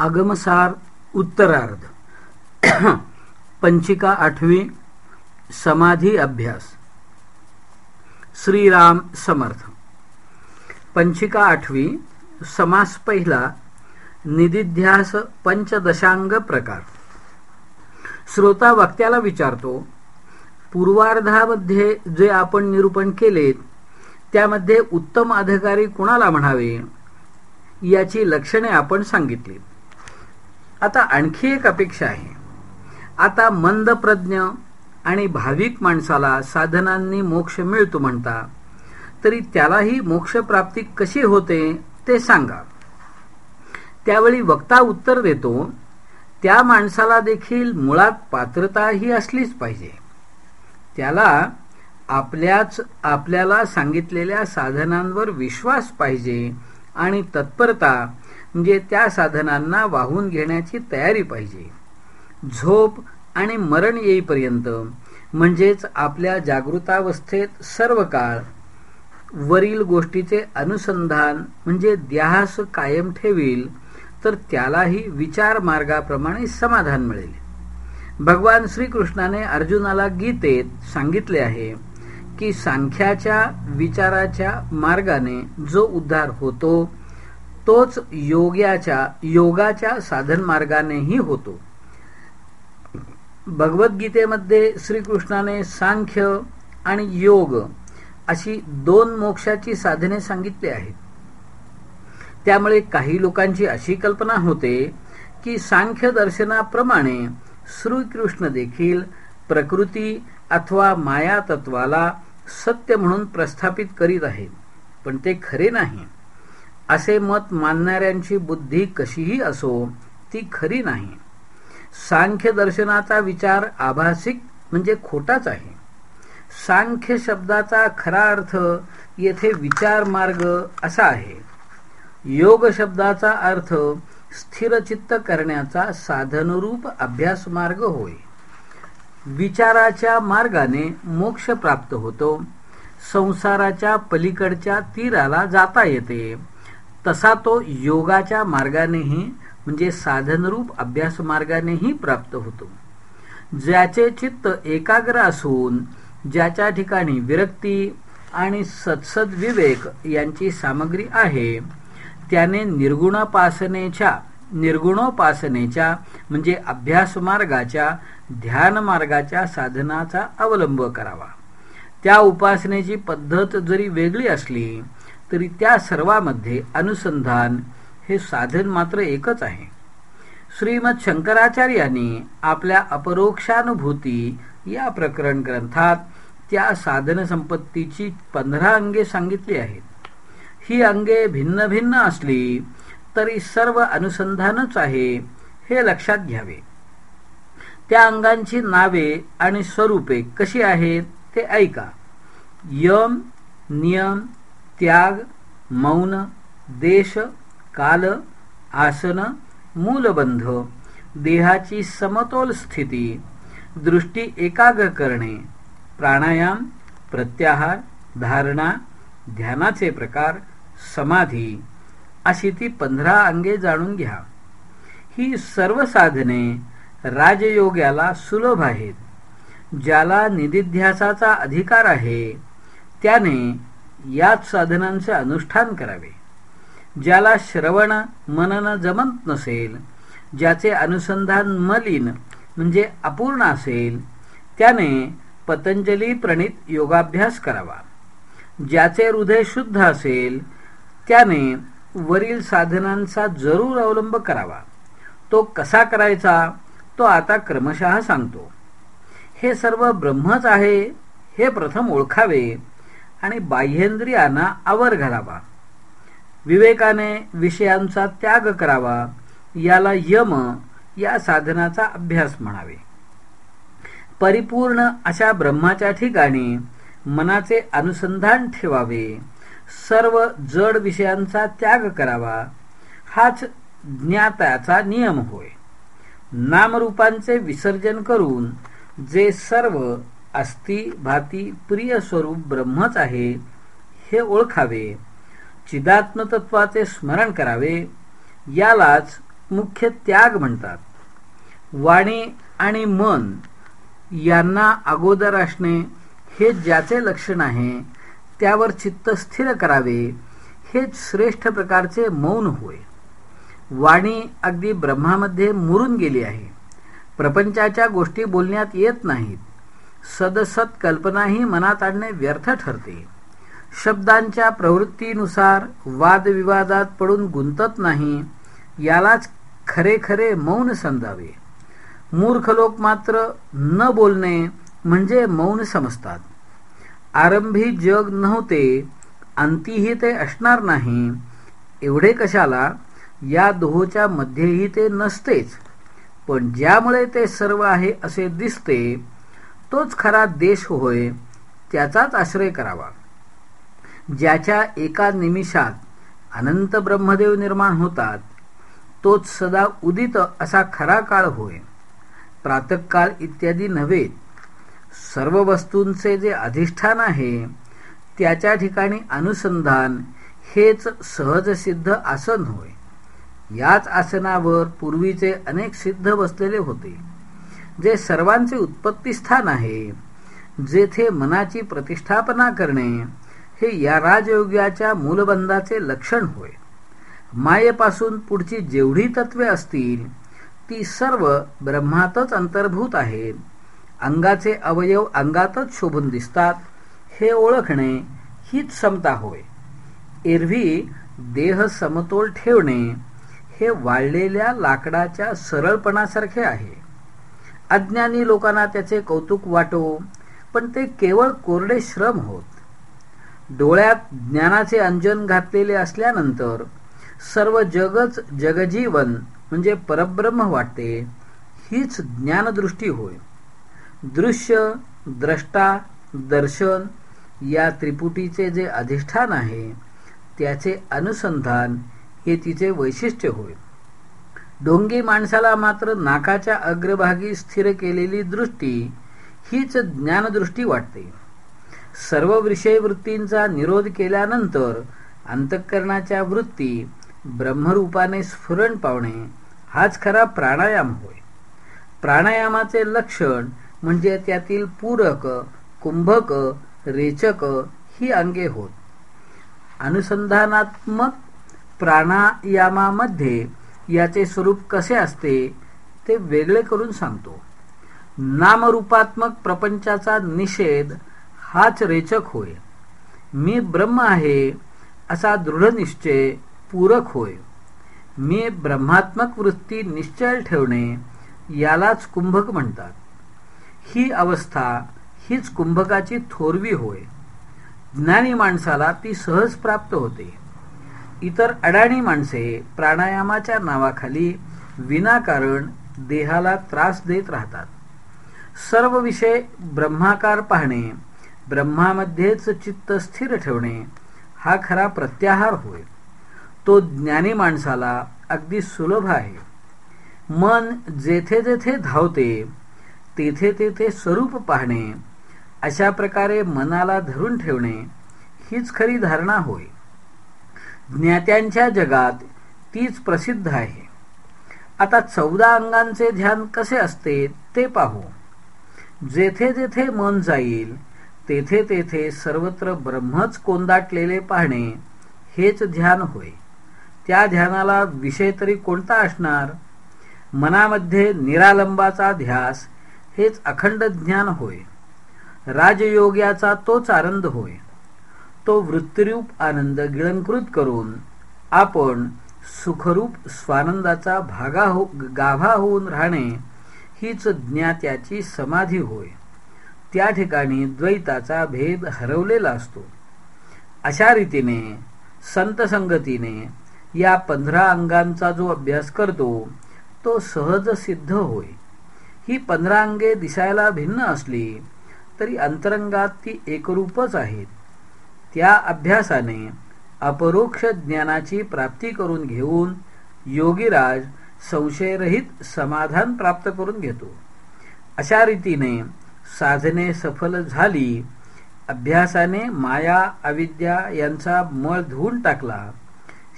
आगमसार उत्तरार्ध. पंचिका आठवी समाधी अभ्यास. श्रीराम समर्थ. पंचिका आठवी समास पहिला निदिध्यास पंचदशांग प्रकार. श्रोता वक्त्याला विचारतो पूर्वार्धामध्ये जे आपण निरूपण केले त्यामध्ये उत्तम अधिकारी कुणाला म्हणावे? याची लक्षणे आपण सांगितली. आता आणखी एक अपेक्षा आहे. आता मंदप्रज्ञ आणि भाविक माणसाला साधनांनी मोक्ष मिळतो म्हणता तरी त्यालाही मोक्षप्राप्ती कशी होते ते सांगा. त्यावेळी वक्ता उत्तर देतो त्या माणसाला देखील मुळात पात्रता ही असलीच पाहिजे. त्याला आपल्याच आपल्याला सांगितलेल्या साधनांवर विश्वास पाहिजे आणि तत्परता म्हणजे त्या साधनांना वाहून घेण्याची तयारी पाहिजे. झोप आणि मरण येईपर्यंत म्हणजेच आपल्या जागृतावस्थेत सर्व काळ वरील गोष्टीचे अनुसंधान म्हणजे ध्यास कायम ठेवील तर त्यालाही विचार मार्गाप्रमाणे समाधान मिळेल. भगवान श्रीकृष्णाने अर्जुनाला गीतेत सांगितले आहे की सांख्याच्या विचाराच्या मार्गाने जो उद्धार होतो तोच योग्याच्या योगाच्या साधन मार्गानेही होतो. भगवद्गीतेमध्ये श्रीकृष्णाने सांख्य आणि योग अशी दोन मोक्षाची साधने सांगितली आहेत. त्यामुळे काही लोकांची अशी कल्पना होते की सांख्य दर्शनाप्रमाणे श्रीकृष्ण देखील प्रकृती अथवा माया तत्वाला सत्य म्हणून प्रस्थापित करीत आहेत. पण ते खरे नाही. असे मत मानणाऱ्यांची बुद्धी कशीही असो ती खरी नाही. सांख्य दर्शनाचा विचार आभासिक म्हणजे खोटाच आहे. सांख्य शब्दाचा खरा अर्थ येथे विचार मार्ग असा आहे. योग शब्दाचा अर्थ स्थिरचित्त करण्याचा साधनरूप अभ्यास मार्ग होय. विचाराच्या मार्गाने मोक्ष प्राप्त होतो. संसाराच्या पलीकडच्या तीराला जाता येते. तसा तो योगाच्या मार्गानेही म्हणजे साधनरूप अभ्यास मार्गानेही प्राप्त होतो. ज्याचे चित्त एकाग्र असून ज्याच्या ठिकाणी विरक्ती आणि सत्सद विवेक यांची सामग्री आहे त्याने निर्गुणोपासनेच्या निर्गुणोपासनेच्या म्हणजे अभ्यास मार्गाच्या ध्यान मार्गाच्या साधनाचा अवलंब करावा. त्या उपासनेची पद्धत जरी वेगळी असली तरी त्या सर्वामध्ये अनुसंधान हे साधन मात्र एकच आहे. श्रीमद शंकराचार्यांनी आपल्या अपरोक्षानुभूती या प्रकरण ग्रंथात त्या साधन संपत्तीची पंधरा अंगे सांगितली आहेत. ही अंगे भिन्न भिन्न असली तरी सर्व अनुसंधानच आहे हे लक्षात घ्यावे. त्या अंगांची नावे आणि स्वरूपे कशी आहेत ते ऐका. यम नियम त्याग मौन देश काल आसन मूलबंध देहाची समतोल स्थिती दृष्टी एकाग्र करणे प्राणायाम प्रत्याहार धारणा ध्यानाचे प्रकार समाधी अशी ती पंधरा अंगे जाणून घ्या. ही सर्व साधने राजयोग्याला सुलभ आहेत. ज्याला निधिध्यासाचा अधिकार आहे त्याने याच साधनांचे अनुष्ठान करावे. ज्याला श्रवण मनन जमत नसेल ज्याचे अनुसंधान मलिन म्हणजे अपूर्ण असेल त्याने पतंजली प्रणित योगाभ्यास करावा. ज्याचे हृदय शुद्ध असेल त्याने वरील साधनांचा जरूर अवलंब करावा. तो कसा करायचा तो आता क्रमशः सांगतो. हे सर्व ब्रह्मच आहे हे प्रथम ओळखावे. आणि बाह्येंद्रियांना आवर घालावा. विवेकाने विषयांचा त्याग करावा याला यम या साधनाचा अभ्यास म्हणावे. परिपूर्ण अशा ब्रह्माच्या ठिकाणी मनाचे अनुसंधान ठेवावे सर्व जड विषयांचा त्याग करावा हाच ज्ञाताचा नियम होय. नामरूपांचे विसर्जन करून जे सर्व अस्ति भाती प्रिय स्वरूप ब्रह्मच आहे हे ओळखावे. चिदात्मतत्वाचे स्मरण करावे यालाच मुख्य त्याग म्हणतात. वाणी आणि मन यांना अगोदर असणे हे ज्याचे लक्षण आहे त्यावर चित्त स्थिर करावे हेच श्रेष्ठ प्रकारचे मौन होय. वाणी अगदी ब्रह्मामध्ये मुरून गेली आहे. प्रपंचाच्या गोष्टी बोलण्यात येत नाहीत. सदसत कल्पनाही मनात आणणे व्यर्थ ठरते. शब्दांच्या प्रवृत्तीनुसार वादविवादात पडून गुंतत नाही यालाच खरे खरे मौन समजावे मूर्ख लोक मात्र न बोलणे म्हणजे मौन समजतात. आरंभी जग नव्हते अंतीही ते असणार नाही एवढे कशाला? या दोहोच्या मध्येही ते नसतेच. पण ज्यामुळे ते सर्व आहे असे दिसते तोच खरा देश होय त्याचाच आश्रय करावा. ज्याच्या एका निमिषात अनंत ब्रह्मदेव निर्माण होतात तोच सदा उदित असा खरा काळ होय. प्रातकाळ इत्यादी नव्हे सर्व वस्तूंचे जे अधिष्ठान आहे त्याच्या ठिकाणी अनुसंधान हेच सहज सिद्ध आसन होय. याच आसनावर पूर्वीचे अनेक सिद्ध बसलेले होते. जे सर्वांचे उत्पत्ती स्थान आहे जेथे मनाची प्रतिष्ठापना करणे हे या राजयोग्याच्या मूलबंधाचे लक्षण होय. मायेपासून पुढची जेवढी तत्वे असतील ती सर्व ब्रह्मातच अंतर्भूत आहेत. अंगाचे अवयव अंगातच शोभून दिसतात हे ओळखणे हीच समता होय. एरवी देह समतोल ठेवणे हे वाळलेल्या लाकडाच्या सरळपणासारखे आहे. अज्ञानी लोकांना त्याचे कौतुक वाटो पण ते केवळ कोरडे श्रम होत. डोळ्यात ज्ञानाचे अंजन घातलेले असल्यानंतर सर्व जगच जगजीवन म्हणजे परब्रह्म वाटते हीच ज्ञानदृष्टी होय. दृश्य द्रष्टा दर्शन या त्रिपुटीचे जे अधिष्ठान आहे त्याचे अनुसंधान हे तिचे वैशिष्ट्य होय. डोंगी माणसाला मात्र नाकाच्या अग्रभागी स्थिर केलेली दृष्टी हीच ज्ञानदृष्टी वाटते. सर्व विषय वृत्तींचा निरोध केल्यानंतर अंतःकरणाच्या वृत्ती ब्रह्मरूपाने स्फुरण पावणे हाच खरा प्राणायाम होय. प्राणायामाचे लक्षण म्हणजे त्यातील पूरक कुंभक रेचक ही अंगे होत. अनुसंधानात्मक प्राणायामामध्ये याचे स्वरूप कसे असते ते वेगळे करून सांगतो. नामरूपात्मक प्रपंचाचा निषेध हाच रेचक होय. मी ब्रह्म आहे असा दृढ निश्चय पूरक होय. मी ब्रह्मात्मक वृत्ती निश्चय ठेवणे यालाच कुंभक म्हणतात. ही अवस्था हीच कुंभकाची थोरवी होय. ज्ञानी माणसाला ती सहज प्राप्त होते. इतर अडाणी माणसे प्राणायामाच्या नावाखाली विनाकारण देहाला त्रास देत राहतात. सर्व विषय ब्रह्माकार पाहणे ब्रह्मामध्येच चित्त स्थिर ठेवणे हा खरा प्रत्याहार होय. तो ज्ञानी माणसाला अगदी सुलभ आहे. मन जेथे जेथे धावते तेथे तेथे स्वरूप पाहणे अशा प्रकारे मनाला धरून ठेवणे हीच खरी धारणा होय. ज्ञात्यांच्या जगात तीच प्रसिद्ध आहे. आता चौदा अंगांचे ध्यान कसे असते ते पाहू. जेथे जेथे मन जाईल तेथे तेथे सर्वत्र ब्रह्मच कोंदाटलेले पाहणे हेच ध्यान होय. त्या ध्यानाला विषय तरी कोणता असणार? मनामध्ये निरालंबाचा ध्यास हेच अखंड ज्ञान होय. राजयोग्याचा तोच आनंद होय. तो वृत्तिरूप आनंद गिळंकृत करून आपण सुखरूप स्वानंदाचा भागा हो गाभा होऊन राहणे हीच ज्ञात्याची समाधी होय. त्या ठिकाणी द्वैताचा भेद हरवलेला असतो. अशा रीतीने संत संगतीने या पंधरा अंगांचा जो अभ्यास करतो तो सहज सिद्ध होय. ही पंधरा अंगे दिसायला भिन्न असली तरी अंतरंगात ती एकरूपच आहेत. त्या अभ्यासाने अपरोक्ष ज्ञानाची प्राप्ती करून घेऊन योगीराज संशयरहित समाधान प्राप्त करून घेतो. अशा रीतीने साधने सफल झाली अभ्यासाने माया अविद्या यांचा मळ धुवून टाकला.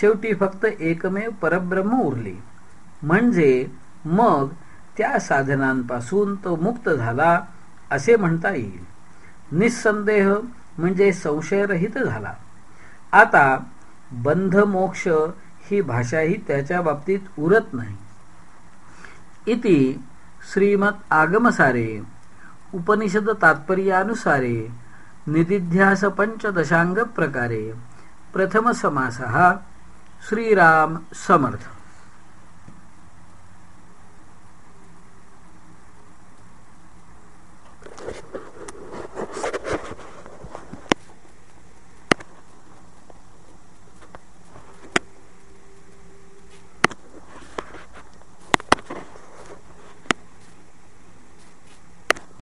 शेवटी फक्त एकमेव परब्रह्म उरले. म्हणजे मग त्या साधनांपासून तो मुक्त झाला असे म्हणता येईल. निसंदेह म्हणजे संशयरहित झाला. आता बंध मोक्ष ही भाषाही त्याच्या बाबतीत उरत नाही. इति श्रीमत आगमसारे उपनिषद तात्पर्यानुसारे निदिध्यास पंचदशांग प्रकारे प्रथम समास श्रीराम समर्थ।